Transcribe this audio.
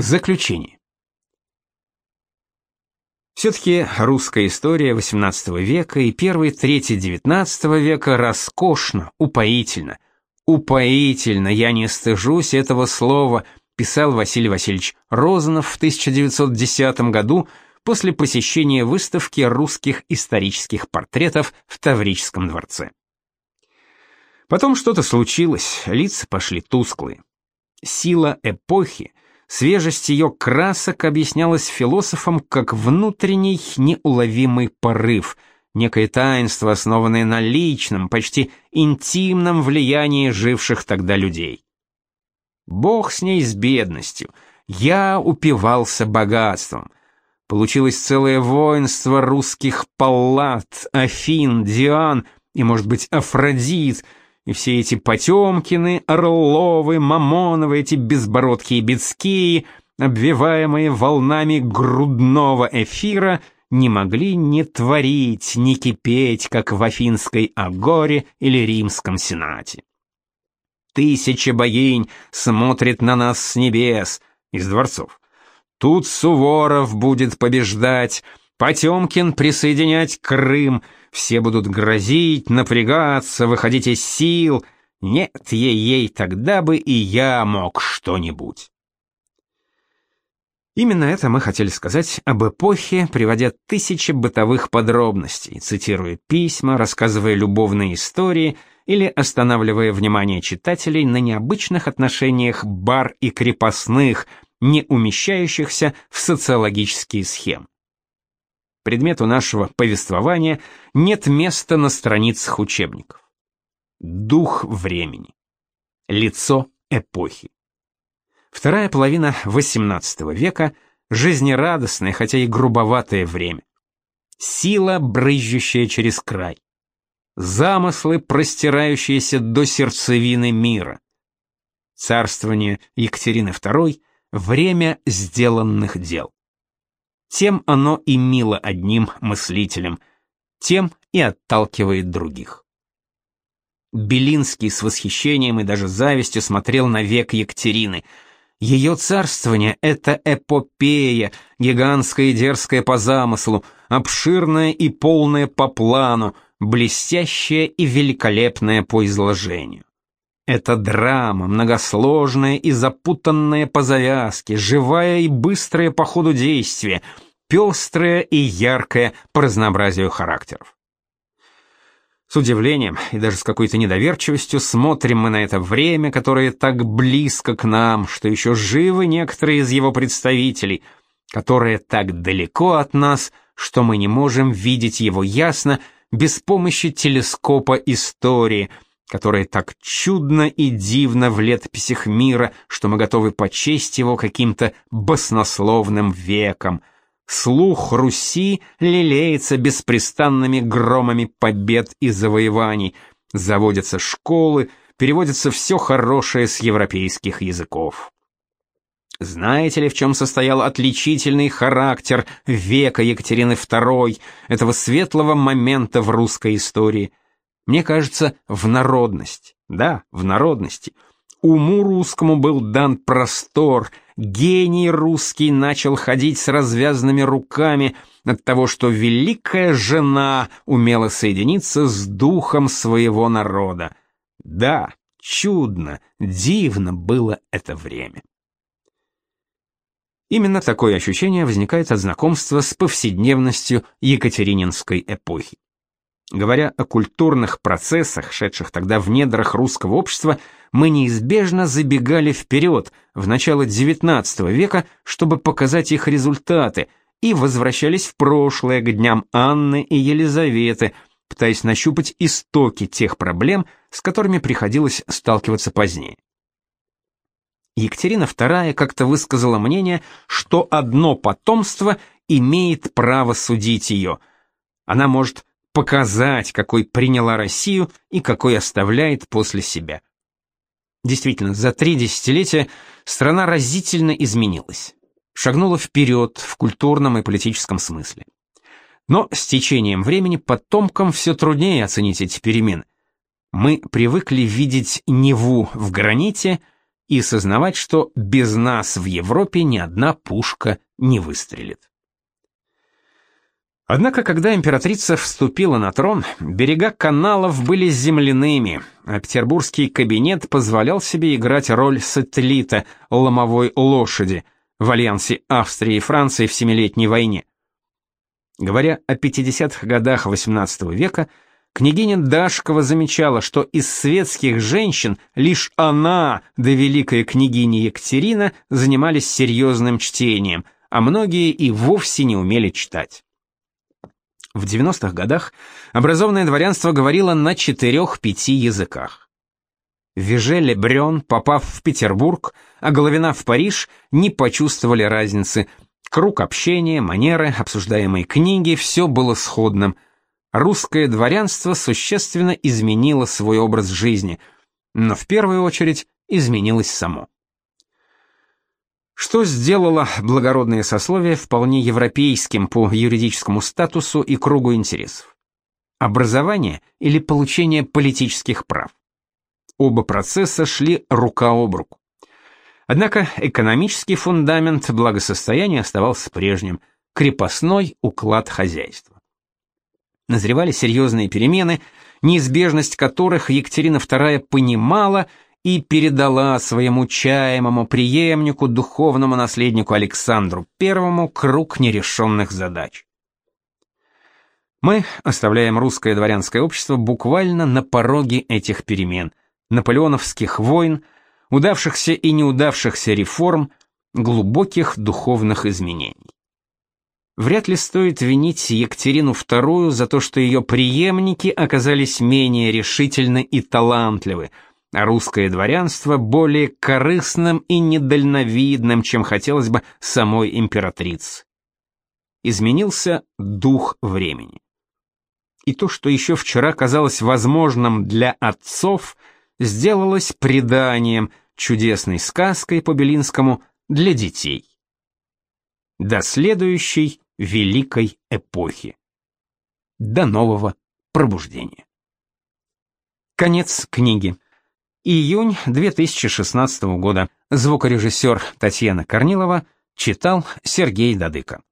Заключение. Все-таки русская история XVIII века и первой трети XIX века роскошна, упоительна. Упоительно, я не стыжусь этого слова, писал Василий Васильевич Розанов в 1910 году после посещения выставки русских исторических портретов в Таврическом дворце. Потом что-то случилось, лица пошли тусклые. Сила эпохи — Свежесть ее красок объяснялась философом как внутренний неуловимый порыв, некое таинство, основанное на личном, почти интимном влиянии живших тогда людей. Бог с ней с бедностью. Я упивался богатством. Получилось целое воинство русских паллат, Афин, Диан и, может быть, Афродит — и все эти Потемкины, Орловы, Мамоновы, эти безбородкие бецкие, обвиваемые волнами грудного эфира, не могли не творить, не кипеть, как в Афинской Агоре или Римском Сенате. Тысяча богинь смотрит на нас с небес, из дворцов. Тут Суворов будет побеждать, Потемкин присоединять Крым — все будут грозить, напрягаться, выходить из сил. Нет, ей-ей, тогда бы и я мог что-нибудь. Именно это мы хотели сказать об эпохе, приводя тысячи бытовых подробностей, цитируя письма, рассказывая любовные истории или останавливая внимание читателей на необычных отношениях бар и крепостных, не умещающихся в социологические схемы предмету нашего повествования нет места на страницах учебников. Дух времени. Лицо эпохи. Вторая половина XVIII века – жизнерадостное, хотя и грубоватое время. Сила, брызжущая через край. Замыслы, простирающиеся до сердцевины мира. Царствование Екатерины II – время сделанных дел тем оно и мило одним мыслителям, тем и отталкивает других. Белинский с восхищением и даже завистью смотрел на век Екатерины. Ее царствование — это эпопея, гигантская и дерзкая по замыслу, обширная и полная по плану, блестящая и великолепная по изложению. Это драма, многосложная и запутанная по завязке, живая и быстрая по ходу действия, пестрая и яркая по разнообразию характеров. С удивлением и даже с какой-то недоверчивостью смотрим мы на это время, которое так близко к нам, что еще живы некоторые из его представителей, которое так далеко от нас, что мы не можем видеть его ясно без помощи телескопа истории — которое так чудно и дивно в летописях мира, что мы готовы почесть его каким-то баснословным веком. Слух Руси лелеется беспрестанными громами побед и завоеваний, заводятся школы, переводится все хорошее с европейских языков. Знаете ли, в чем состоял отличительный характер века Екатерины II, этого светлого момента в русской истории – мне кажется, в народности. Да, в народности. Уму русскому был дан простор, гений русский начал ходить с развязанными руками от того, что великая жена умела соединиться с духом своего народа. Да, чудно, дивно было это время. Именно такое ощущение возникает от знакомства с повседневностью Екатерининской эпохи. Говоря о культурных процессах, шедших тогда в недрах русского общества, мы неизбежно забегали вперед, в начало XIX века, чтобы показать их результаты, и возвращались в прошлое к дням Анны и Елизаветы, пытаясь нащупать истоки тех проблем, с которыми приходилось сталкиваться позднее. Екатерина II как-то высказала мнение, что одно потомство имеет право судить ее. Она может показать, какой приняла Россию и какой оставляет после себя. Действительно, за три десятилетия страна разительно изменилась, шагнула вперед в культурном и политическом смысле. Но с течением времени потомкам все труднее оценить эти перемены. Мы привыкли видеть Неву в граните, и сознавать, что без нас в Европе ни одна пушка не выстрелит. Однако, когда императрица вступила на трон, берега каналов были земляными, а петербургский кабинет позволял себе играть роль сателлита, ломовой лошади в альянсе Австрии и Франции в Семилетней войне. Говоря о 50-х годах XVIII века, княгиня Дашкова замечала, что из светских женщин лишь она, да великая княгиня Екатерина, занимались серьезным чтением, а многие и вовсе не умели читать. В 90-х годах образованное дворянство говорило на четырех-пяти языках. Вежеле Брён, попав в Петербург, а Головина в Париж, не почувствовали разницы. Круг общения, манеры, обсуждаемые книги — все было сходным. Русское дворянство существенно изменило свой образ жизни, но в первую очередь изменилось само что сделало благородное сословие вполне европейским по юридическому статусу и кругу интересов. Образование или получение политических прав. Оба процесса шли рука об руку. Однако экономический фундамент благосостояния оставался прежним – крепостной уклад хозяйства. Назревали серьезные перемены, неизбежность которых Екатерина II понимала – и передала своему чаемому преемнику, духовному наследнику Александру I круг нерешенных задач. Мы оставляем русское дворянское общество буквально на пороге этих перемен, наполеоновских войн, удавшихся и неудавшихся реформ, глубоких духовных изменений. Вряд ли стоит винить Екатерину II за то, что ее преемники оказались менее решительны и талантливы – а русское дворянство более корыстным и недальновидным, чем хотелось бы самой императрице. Изменился дух времени. И то, что еще вчера казалось возможным для отцов, сделалось преданием, чудесной сказкой по Белинскому для детей. До следующей великой эпохи. До нового пробуждения. Конец книги. Июнь 2016 года. Звукорежиссер Татьяна Корнилова читал Сергей Дадыко.